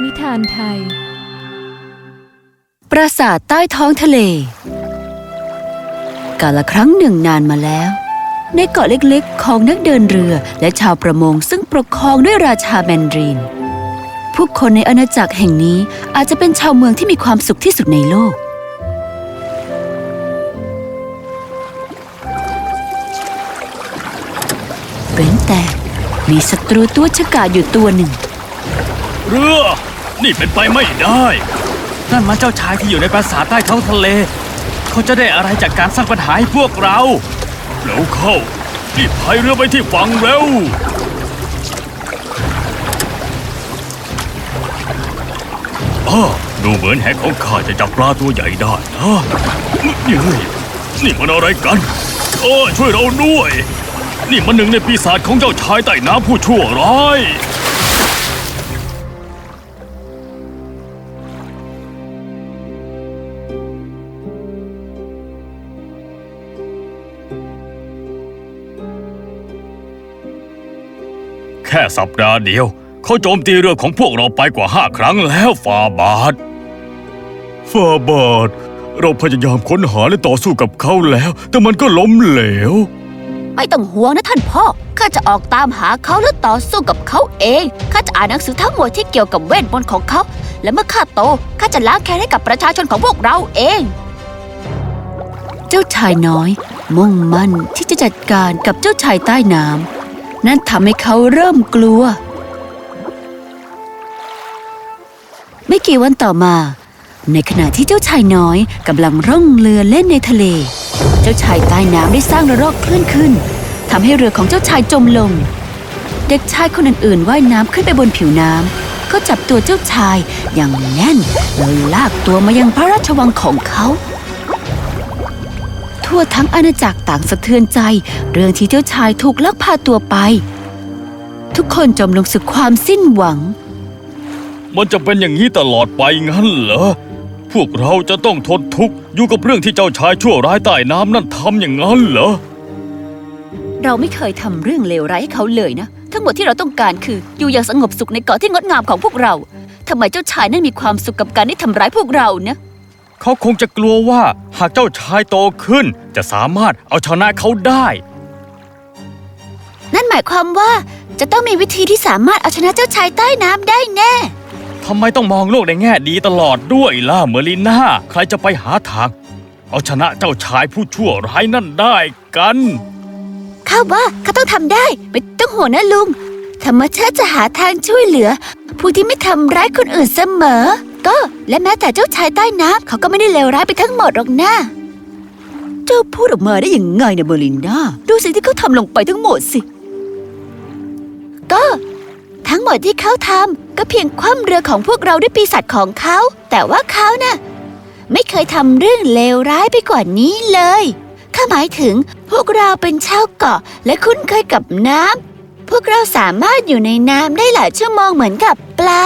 นิทานไทย ปราสาทใต้ท้องทะเล กาละครั้งหนึ่งนานมาแล้ว ในเกาะเล็กๆ ของนักเดินเรือและชาวประมงซึ่งปกครองด้วยราชาแมนดรีนผู้คนในอาณาจักรแห่งนี้อาจจะเป็นชาวเมืองที่มีความสุขที่สุดในโลก เว้นแต่มีศัตรูตัวฉกาจอยู่ตัวหนึ่ง เรือ นี่เป็นไปไม่ได้ นั่นมันเจ้าชายที่อยู่ในปราสาทใต้ท้องทะเล เขาจะได้อะไรจากการสร้างปัญหาให้พวกเราเร็วเข้ารีบพายเรือไปที่ฝั่งเร็วอ้าดูเหมือนแหกของข้าจะจับปลาตัวใหญ่ได้นะนี่เฮ้ยนี่มันอะไรกันโอ้ช่วยเราด้วย นี่มันหนึ่งในปีศาจของเจ้าชายใต้น้ำผู้ชั่วร้าย ค่สัปดาห์เดียว เขาโจมตีเรือของพวกเราไปกว่าห้าครั้งแล้วฟาบาทฟาบาทเราพยายามค้นหาและต่อสู้กับเขาแล้ว แต่มันก็ล้มเหลว ไม่ต้องห่วงนะท่านพ่อ ข้าจะออกตามหาเขาและต่อสู้กับเขาเอง ข้าจะอ่านหนังสือทั้งหมดที่เกี่ยวกับเวทมนต์ของเขา และเมื่อข้าโต ข้าจะล้างแค้นให้กับประชาชนของพวกเราเอง เจ้าชายน้อย มุ่งมั่นที่จะจัดการกับเจ้าชายใต้น้ำ นั่นทำให้เขาเริ่มกลัว ไม่กี่วันต่อมา ในขณะที่เจ้าชายน้อยกำลังร่องเรือเล่นในทะเล เจ้าชายใต้น้ำได้สร้างระลอกคลื่นขึ้นทำให้เรือของเจ้าชายจมลง เด็กชายคนอื่นๆว่ายน้ำขึ้นไปบนผิวน้ำก็จับตัวเจ้าชายอย่างแน่นแล้วลากตัวมายังพระราชวังของเขา ทั่วทั้งอาณาจักรต่างสะเทือนใจ เรื่องที่เจ้าชายถูกลักพาตัวไป ทุกคนจมลงสู่ความสิ้นหวัง มันจะเป็นอย่างนี้ตลอดไปงั้นเหรอ พวกเราจะต้องทนทุกข์อยู่กับเรื่องที่เจ้าชายชั่วร้ายใต้น้ำนั่นทำอย่างนั้นเหรอ เราไม่เคยทำเรื่องเลวร้ายให้เขาเลยนะ ทั้งหมดที่เราต้องการคืออยู่อย่างสงบสุขในเกาะที่งดงามของพวกเราทำไมเจ้าชายนั้นมีความสุขกับการได้ทำร้ายพวกเรานะ เขาคงจะกลัวว่าหากเจ้าชายโตขึ้น จะสามารถเอาชนะเขาได้ นั่นหมายความว่าจะต้องมีวิธีที่สามารถเอาชนะเจ้าชายใต้น้ำได้แน่ทำไมต้องมองโลกในแง่ดีตลอดด้วยล่ะเมอริน่าใครจะไปหาทาง เอาชนะเจ้าชายผู้ชั่วร้ายนั่นได้กันข้าว่าข้าต้องทำได้ไม่ต้องห่วงนะลุงธรรมชาติจะหาทางช่วยเหลือ ผู้ที่ไม่ทำร้ายคนอื่นเสมอ ก็และแม้แต่เจ้าชายใต้น้ำเขาก็ไม่ได้เลวร้ายไปทั้งหมดหรอกนะ เจ้าพูดออกมาได้ยังไงนะเบอร์ลินดาดูสิ่งที่เขาทำลงไปทั้งหมดสิ ก็ ทั้งหมดที่เขาทำก็เพียงคว่ำเรือของพวกเราด้วยปีศาจของเขา แต่ว่าเขาน่ะไม่เคยทำเรื่องเลวร้ายไปกว่านี้เลยข้าหมายถึงพวกเราเป็นชาวเกาะและคุ้นเคยกับน้ำพวกเราสามารถอยู่ในน้ำได้หลายชั่วโมงเหมือนกับปลา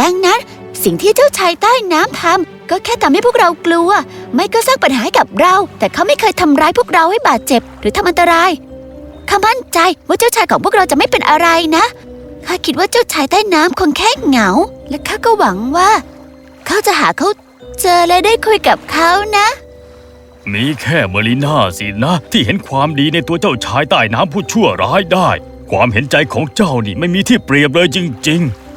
ดังนั้น สิ่งที่เจ้าชายใต้น้ำทำก็แค่ทำให้พวกเรากลัว ไม่ก็สร้างปัญหาให้กับเรา แต่เขาไม่เคยทำร้ายพวกเราให้บาดเจ็บ หรือทำอันตรายข้ามั่นใจว่าเจ้าชายของพวกเราจะไม่เป็นอะไรนะข้าคิดว่าเจ้าชายใต้น้ำคงแค่เหงา และข้าก็หวังว่า เขาจะหาเขาเจอและได้คุยกับเขานะ มีแค่เมอริน่าสินะ ที่เห็นความดีในตัวเจ้าชายใต้น้ำผู้ชั่วร้ายได้ ความเห็นใจของเจ้านี่ไม่มีที่เปรียบเลยจริง ๆ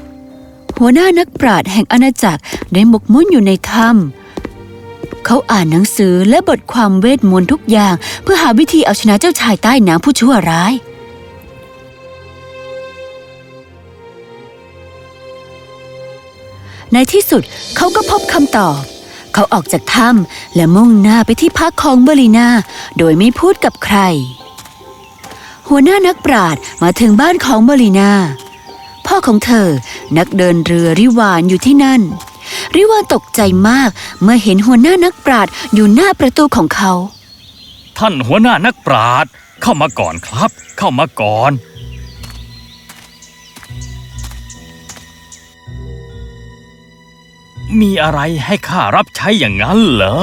หัวหน้านักปราชญ์แห่งอาณาจักรได้หมกมุ่นอยู่ในถ้ำเขาอ่านหนังสือและบทความเวทมนต์ทุกอย่าง เพื่อหาวิธีเอาชนะเจ้าชายใต้น้ำผู้ชั่วร้ายในที่สุดเขาก็พบคำตอบ เขาออกจากถ้ำและมุ่งหน้าไปที่พักของเบอรีนาโดยไม่พูดกับใคร หัวหน้านักปราชญ์มาถึงบ้านของเบอรีนา พ่อของเธอ นักเดินเรือริวานอยู่ที่นั่น ริวานตกใจมากเมื่อเห็นหัวหน้านักปราชญ์อยู่หน้าประตูของเขา ท่านหัวหน้านักปราชญ์เข้ามาก่อนครับ เข้ามาก่อนมีอะไรให้ข้ารับใช้อย่างนั้นเหรอ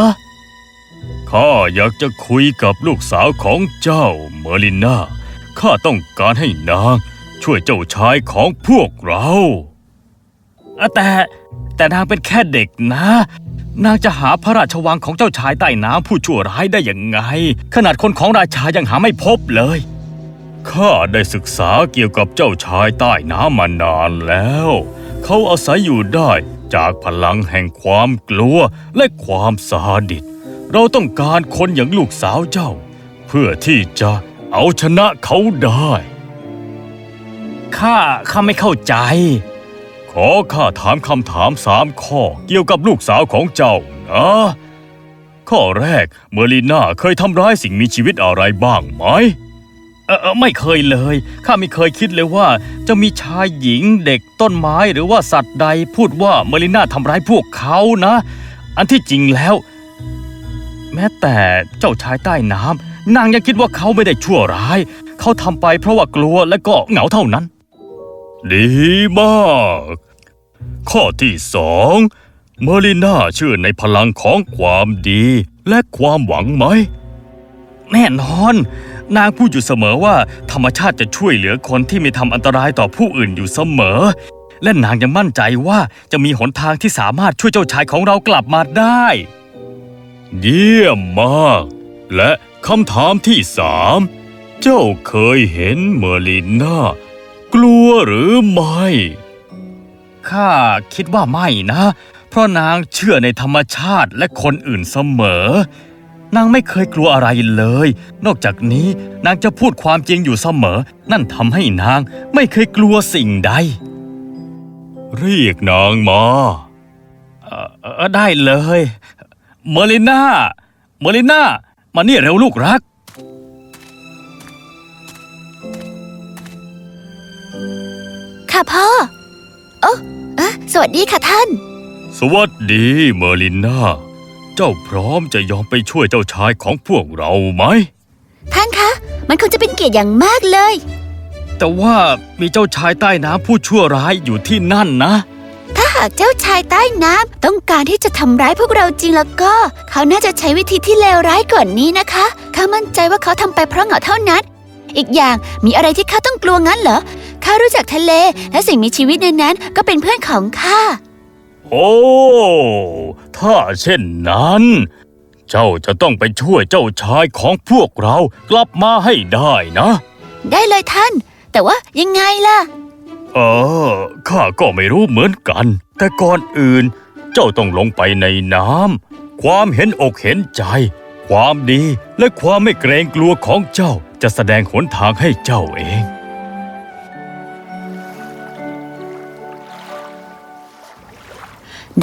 ข้าอยากจะคุยกับลูกสาวของเจ้าเมอริน่า ข้าต้องการให้นาง ช่วยเจ้าชายของพวกเราเอ่อแต่แต่นางเป็นแค่เด็กนะ นางจะหาพระราชวังของเจ้าชายใต้น้ำผู้ชั่วร้ายได้ยังไง ขนาดคนของราชายังหาไม่พบเลย ข้าได้ศึกษาเกี่ยวกับเจ้าชายใต้น้ำมานานแล้ว เขาอาศัยอยู่ได้จากพลังแห่งความกลัวและความซาดิสเราต้องการคนอย่างลูกสาวเจ้า เพื่อที่จะเอาชนะเขาได้ ข้าข้าไม่เข้าใจ ขอข้าถามคำถามสามข้อเกี่ยวกับลูกสาวของเจ้านะ ข้อแรกเมอรีน่าเคยทำร้ายสิ่งมีชีวิตอะไรบ้างไหมเออเออไม่เคยเลย ข้าไม่เคยคิดเลยว่า จะมีชายหญิงเด็กต้นไม้หรือว่าสัตว์ใดพูดว่าเมอริน่าทำร้ายพวกเขานะ อันที่จริงแล้ว แม้แต่เจ้าชายใต้น้ำนางยังคิดว่าเขาไม่ได้ชั่วร้าย เขาทำไปเพราะว่ากลัวและก็เหงาเท่านั้น ดีมาก ข้อที่สองเมอริน่าเชื่อในพลังของความดีและความหวังไหม แน่นอน นางพูดอยู่เสมอว่าธรรมชาติจะช่วยเหลือคนที่ไม่ทำอันตรายต่อผู้อื่นอยู่เสมอ และนางยังมั่นใจว่าจะมีหนทางที่สามารถช่วยเจ้าชายของเรากลับมาได้ เยี่ยมมาก และคำถามที่สามเจ้าเคยเห็นเมอริน่า กลัวหรือไม่ ข้าคิดว่าไม่นะ เพราะนางเชื่อในธรรมชาติและคนอื่นเสมอ นางไม่เคยกลัวอะไรเลย นอกจากนี้นางจะพูดความจริงอยู่เสมอ นั่นทำให้นางไม่เคยกลัวสิ่งใด เรียกนางมาเอ่อเอ่อได้เลย เมอริน่า เมอริน่า มานี่เร็วลูกรัก ค่ะพ่อ โอ้เอะสวัสดีค่ะท่าน สวัสดีเมอริน่าเจ้าพร้อมจะยอมไปช่วยเจ้าชายของพวกเราไหม ท่านคะ มันคงจะเป็นเกียรติอย่างมากเลย แต่ว่ามีเจ้าชายใต้น้ำผู้ชั่วร้ายอยู่ที่นั่นนะ ถ้าหากเจ้าชายใต้น้ำต้องการที่จะทำร้ายพวกเราจริงแล้วก็ เขาน่าจะใช้วิธีที่เลวร้ายกว่านนี้นะคะข้ามั่นใจว่าเขาทำไปเพราะเหงาเท่านั้น อีกอย่างมีอะไรที่ข้าต้องกลัวงั้นเหรอ ข้ารู้จักทะเลและสิ่งมีชีวิตในนั้นก็เป็นเพื่อนของข้า โอ้ ถ้าเช่นนั้น เจ้าจะต้องไปช่วยเจ้าชายของพวกเรากลับมาให้ได้นะ ได้เลยท่าน แต่ว่ายังไงล่ะ เออ ข้าก็ไม่รู้เหมือนกัน แต่ก่อนอื่น เจ้าต้องลงไปในน้ำความเห็นอกเห็นใจ ความดีและความไม่เกรงกลัวของเจ้าจะแสดงหนทางให้เจ้าเอง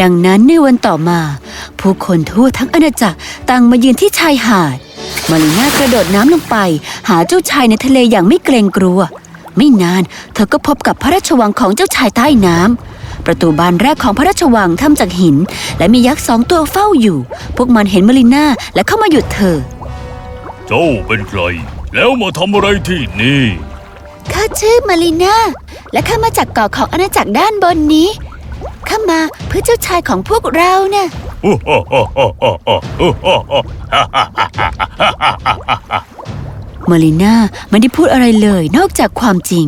ดังนั้นในวันต่อมา ผู้คนทั่วทั้งอาณาจักรต่างมายืนที่ชายหาด มารีน่ากระโดดน้ำลงไป หาเจ้าชายในทะเลอย่างไม่เกรงกลัว ไม่นาน เธอก็พบกับพระราชวังของเจ้าชายใต้น้ำประตูบานแรกของพระราชวังทำจากหิน และมียักษ์สองตัวเฝ้าอยู่ พวกมันเห็นมารีน่าและเข้ามาหยุดเธอ เจ้าเป็นใคร แล้วมาทำอะไรที่นี่ข้าชื่อมารีน่าและข้ามาจากเกาะของอาณาจักรด้านบนนี้ ข้ามาเพื่อเจ้าชายของพวกเราน่ะมารีน่าไม่ได้พูดอะไรเลยนอกจากความจริง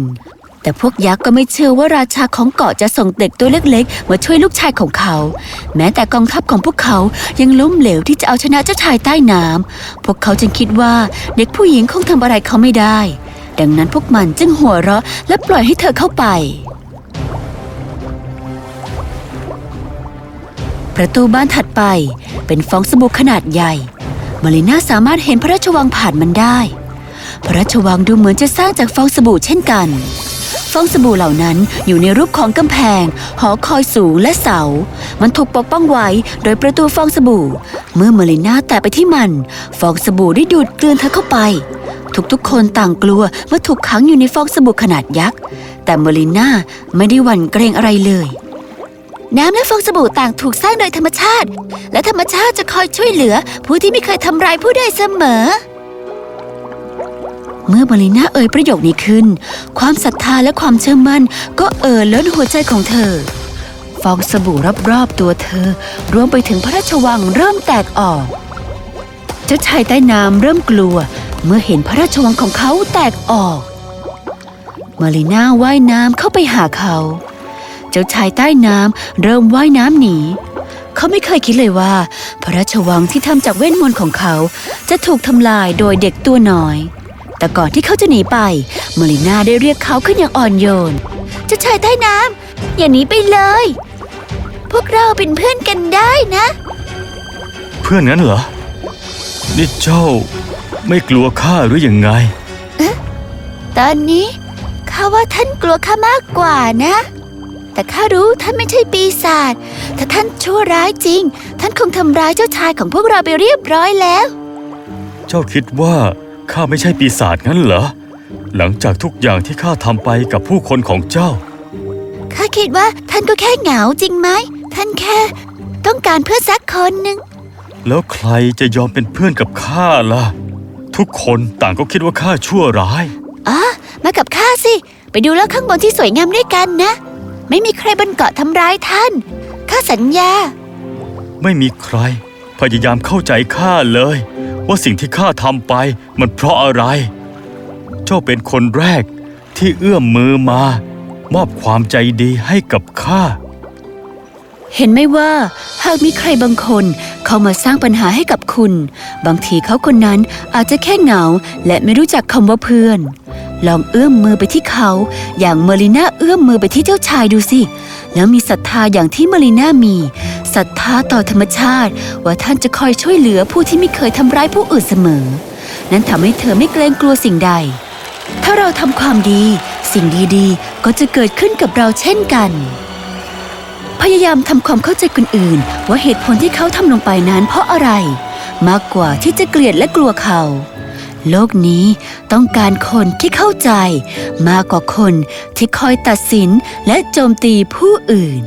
แต่พวกยักษ์ก็ไม่เชื่อว่าราชาของเกาะจะส่งเด็กตัวเล็กๆ มาช่วยลูกชายของเขา แม้แต่กองทัพของพวกเขายังล้มเหลวที่จะเอาชนะเจ้าชายใต้น้ำพวกเขาจึงคิดว่าเด็กผู้หญิงคงทำอะไรเขาไม่ได้ ดังนั้นพวกมันจึงหัวเราะและปล่อยให้เธอเข้าไป ประตูบ้านถัดไปเป็นฟองสบู่ขนาดใหญ่มารีน่าสามารถเห็นพระราชวังผ่านมันได้ พระราชวังดูเหมือนจะสร้างจากฟองสบู่เช่นกัน ฟองสบู่เหล่านั้นอยู่ในรูปของกำแพง หอคอยสูงและเสา มันถูกปกป้องไว้โดยประตูฟองสบู่ เมื่อเมลิน่าแตะไปที่มัน ฟองสบู่ได้ดูดกลืนเธอเข้าไป ทุกๆคนต่างกลัวเมื่อถูกขังอยู่ในฟองสบู่ขนาดยักษ์ แต่เมลิน่าไม่ได้หวั่นเกรงอะไรเลย น้ำและฟองสบู่ต่างถูกสร้างโดยธรรมชาติ และธรรมชาติจะคอยช่วยเหลือ ผู้ที่ไม่เคยทำร้ายผู้ใดเสมอ เมื่อมารีน่าเอ่ยประโยคนี้ขึ้น ความศรัทธาและความเชื่อมั่น ก็เอ่อล้นหัวใจของเธอ ฟองสบู่รอบๆตัวเธอ รวมไปถึงพระราชวังเริ่มแตกออกเจ้าชายใต้น้ำเริ่มกลัว เมื่อเห็นพระราชวังของเขาแตกออกมารีน่าว่ายน้ำเข้าไปหาเขา จ้าจ้าชายใต้น้ำเริ่มว่ายน้ำหนี เขาไม่เคยคิดเลยว่า พระราชวังที่ทำจากเวทมนต์ของเขา จะถูกทำลายโดยเด็กตัวน้อย แต่ก่อนที่เขาจะหนีไปเมลิน่าได้เรียกเขาขึ้นอย่างอ่อนโยน เจ้าชายใต้น้ำอย่าหนีไปเลย พวกเราเป็นเพื่อนกันได้นะ เพื่อนงั้นเหรอ นี่เจ้าไม่กลัวข้าหรือยังไง ตอนนี้ข้าว่าท่านกลัวข้ามากกว่านะ แต่ข้ารู้ท่านไม่ใช่ปีศาจถ้าท่านชั่วร้ายจริง ท่านคงทำร้ายเจ้าชายของพวกเราไปเรียบร้อยแล้ว เจ้าคิดว่าข้าไม่ใช่ปีศาจงั้นเหรอ หลังจากทุกอย่างที่ข้าทำไปกับผู้คนของเจ้า ข้าคิดว่าท่านก็แค่เหงาจริงไหม ท่านแค่ต้องการเพื่อนสักคนหนึ่ง แล้วใครจะยอมเป็นเพื่อนกับข้าล่ะ ทุกคนต่างก็คิดว่าข้าชั่วร้าย อ๋อ มากับข้าสิ ไปดูแล้วข้างบนที่สวยงามด้วยกันนะ ไม่มีใครบนเกาะทำร้ายท่านข้าสัญญา ไม่มีใคร พยายามเข้าใจข้าเลย ว่าสิ่งที่ข้าทำไปมันเพราะอะไร เจ้าเป็นคนแรกที่เอื้อมมือมา มอบความใจดีให้กับข้าเห็นไหมว่าหากมีใครบางคนเข้ามาสร้างปัญหาให้กับคุณ บางทีเขาคนนั้นอาจจะแค่เหงาและไม่รู้จักคำว่าเพื่อน ลองเอื้อมมือไปที่เขา อย่างเมลิน่าเอื้อมมือไปที่เจ้าชายดูสิ แล้วมีศรัทธาอย่างที่เมลิน่ามีศรัทธาต่อธรรมชาติ ว่าท่านจะคอยช่วยเหลือผู้ที่ไม่เคยทำร้ายผู้อื่นเสมอ นั้นทำให้เธอไม่เกรงกลัวสิ่งใด ถ้าเราทำความดี สิ่งดีๆ ก็จะเกิดขึ้นกับเราเช่นกันพยายามทำความเข้าใจคนอื่น ว่าเหตุผลที่เขาทำลงไปนั้นเพราะอะไร มากกว่าที่จะเกลียดและกลัวเขา โลกนี้ต้องการคนที่เข้าใจ มากกว่าคนที่คอยตัดสินและโจมตีผู้อื่น